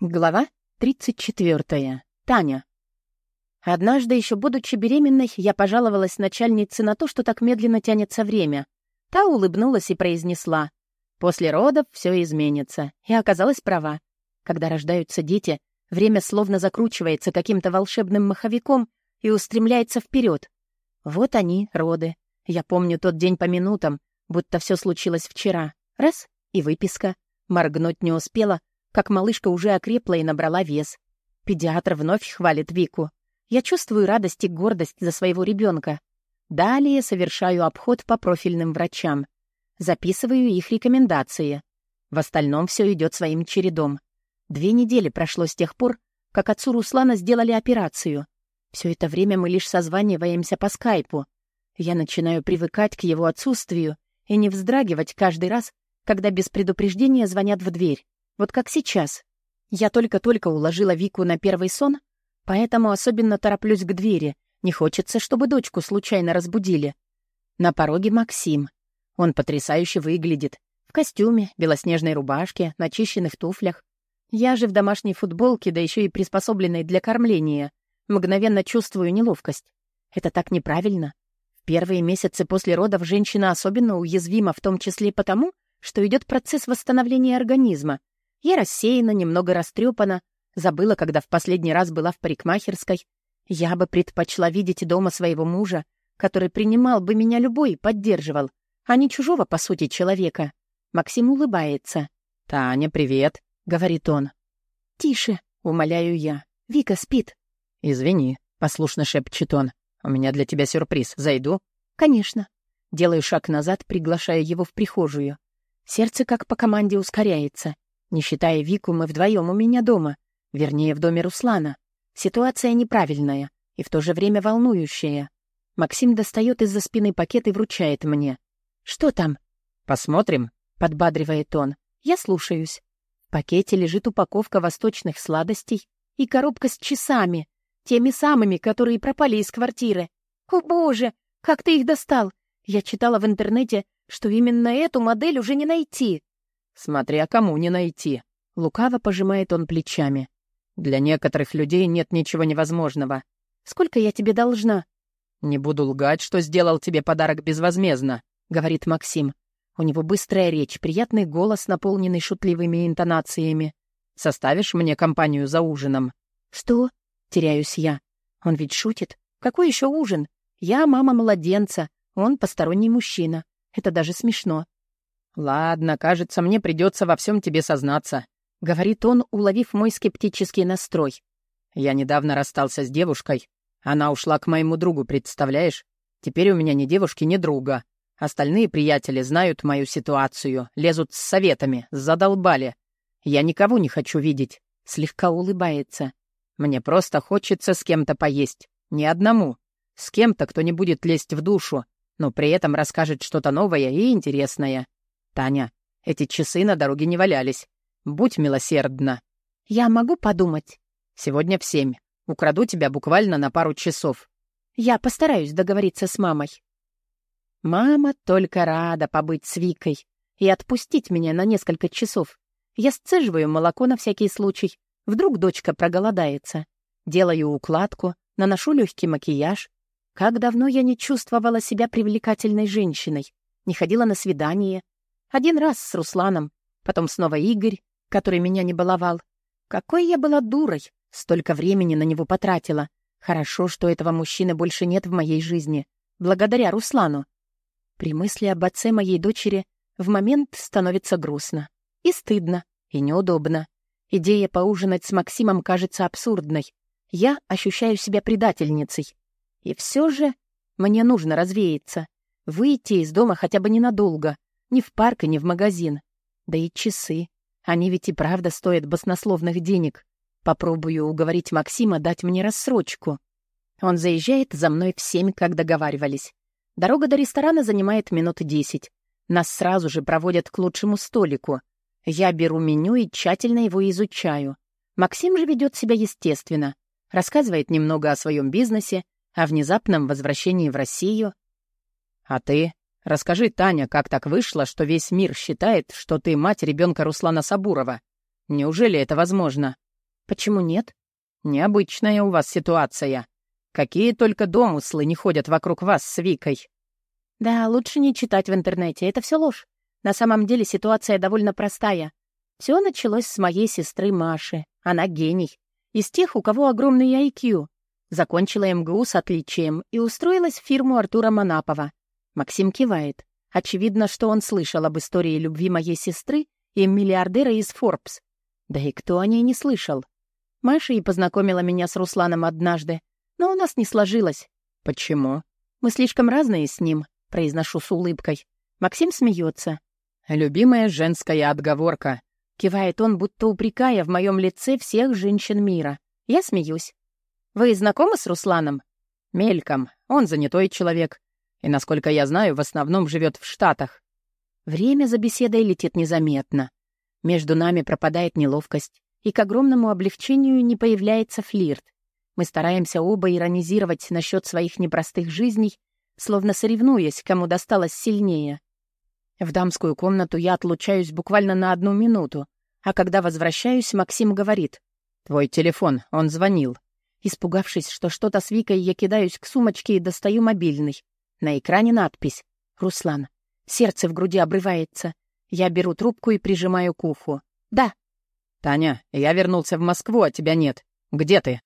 Глава 34. Таня. Однажды, еще будучи беременной, я пожаловалась начальнице на то, что так медленно тянется время. Та улыбнулась и произнесла. После родов все изменится. И оказалась права. Когда рождаются дети, время словно закручивается каким-то волшебным маховиком и устремляется вперед. Вот они, роды. Я помню тот день по минутам, будто все случилось вчера. Раз — и выписка. Моргнуть не успела, как малышка уже окрепла и набрала вес. Педиатр вновь хвалит Вику. Я чувствую радость и гордость за своего ребенка. Далее совершаю обход по профильным врачам. Записываю их рекомендации. В остальном все идет своим чередом. Две недели прошло с тех пор, как отцу Руслана сделали операцию. Все это время мы лишь созваниваемся по скайпу. Я начинаю привыкать к его отсутствию и не вздрагивать каждый раз, когда без предупреждения звонят в дверь. Вот как сейчас. Я только-только уложила Вику на первый сон, поэтому особенно тороплюсь к двери. Не хочется, чтобы дочку случайно разбудили. На пороге Максим. Он потрясающе выглядит. В костюме, белоснежной рубашке, начищенных туфлях. Я же в домашней футболке, да еще и приспособленной для кормления. Мгновенно чувствую неловкость. Это так неправильно. В первые месяцы после родов женщина особенно уязвима, в том числе потому, что идет процесс восстановления организма, я рассеяна, немного растрепана, забыла, когда в последний раз была в парикмахерской. Я бы предпочла видеть дома своего мужа, который принимал бы меня любой и поддерживал, а не чужого, по сути, человека. Максим улыбается. «Таня, привет», — говорит он. «Тише», — умоляю я. «Вика спит». «Извини», — послушно шепчет он. «У меня для тебя сюрприз. Зайду?» «Конечно». Делаю шаг назад, приглашая его в прихожую. Сердце как по команде ускоряется. Не считая Вику, мы вдвоем у меня дома. Вернее, в доме Руслана. Ситуация неправильная и в то же время волнующая. Максим достает из-за спины пакет и вручает мне. «Что там?» «Посмотрим», — подбадривает он. «Я слушаюсь». В пакете лежит упаковка восточных сладостей и коробка с часами, теми самыми, которые пропали из квартиры. «О, боже, как ты их достал! Я читала в интернете, что именно эту модель уже не найти». Смотря кому не найти. Лукаво пожимает он плечами. Для некоторых людей нет ничего невозможного. Сколько я тебе должна? Не буду лгать, что сделал тебе подарок безвозмездно, говорит Максим. У него быстрая речь, приятный голос, наполненный шутливыми интонациями. Составишь мне компанию за ужином? Что? Теряюсь я. Он ведь шутит. Какой еще ужин? Я мама младенца, он посторонний мужчина. Это даже смешно. «Ладно, кажется, мне придется во всем тебе сознаться», — говорит он, уловив мой скептический настрой. «Я недавно расстался с девушкой. Она ушла к моему другу, представляешь? Теперь у меня ни девушки, ни друга. Остальные приятели знают мою ситуацию, лезут с советами, задолбали. Я никого не хочу видеть», — слегка улыбается. «Мне просто хочется с кем-то поесть. Ни одному. С кем-то, кто не будет лезть в душу, но при этом расскажет что-то новое и интересное. «Таня, эти часы на дороге не валялись. Будь милосердна». «Я могу подумать?» «Сегодня в семь. Украду тебя буквально на пару часов». «Я постараюсь договориться с мамой». Мама только рада побыть с Викой и отпустить меня на несколько часов. Я сцеживаю молоко на всякий случай. Вдруг дочка проголодается. Делаю укладку, наношу легкий макияж. Как давно я не чувствовала себя привлекательной женщиной. Не ходила на свидание, один раз с Русланом, потом снова Игорь, который меня не баловал. Какой я была дурой, столько времени на него потратила. Хорошо, что этого мужчины больше нет в моей жизни, благодаря Руслану. При мысли об отце моей дочери в момент становится грустно. И стыдно, и неудобно. Идея поужинать с Максимом кажется абсурдной. Я ощущаю себя предательницей. И все же мне нужно развеяться, выйти из дома хотя бы ненадолго, ни в парк и ни в магазин. Да и часы. Они ведь и правда стоят баснословных денег. Попробую уговорить Максима дать мне рассрочку. Он заезжает за мной в семь, как договаривались. Дорога до ресторана занимает минут десять. Нас сразу же проводят к лучшему столику. Я беру меню и тщательно его изучаю. Максим же ведет себя естественно. Рассказывает немного о своем бизнесе, о внезапном возвращении в Россию. «А ты?» Расскажи, Таня, как так вышло, что весь мир считает, что ты мать ребенка Руслана Сабурова? Неужели это возможно? Почему нет? Необычная у вас ситуация. Какие только домыслы не ходят вокруг вас с Викой. Да, лучше не читать в интернете, это все ложь. На самом деле ситуация довольно простая. Все началось с моей сестры Маши. Она гений. Из тех, у кого огромный IQ. Закончила МГУ с отличием и устроилась в фирму Артура Манапова. Максим кивает. Очевидно, что он слышал об истории любви моей сестры и миллиардера из Forbes. Да и кто о ней не слышал? Маша и познакомила меня с Русланом однажды, но у нас не сложилось. Почему? Мы слишком разные с ним, произношу с улыбкой. Максим смеется. Любимая женская отговорка. Кивает он, будто упрекая в моем лице всех женщин мира. Я смеюсь. Вы знакомы с Русланом? Мельком. Он занятой человек. И, насколько я знаю, в основном живет в Штатах. Время за беседой летит незаметно. Между нами пропадает неловкость, и к огромному облегчению не появляется флирт. Мы стараемся оба иронизировать насчет своих непростых жизней, словно соревнуясь, кому досталось сильнее. В дамскую комнату я отлучаюсь буквально на одну минуту, а когда возвращаюсь, Максим говорит. «Твой телефон, он звонил». Испугавшись, что что-то с Викой, я кидаюсь к сумочке и достаю мобильный. На экране надпись «Руслан». Сердце в груди обрывается. Я беру трубку и прижимаю к уху. «Да». «Таня, я вернулся в Москву, а тебя нет. Где ты?»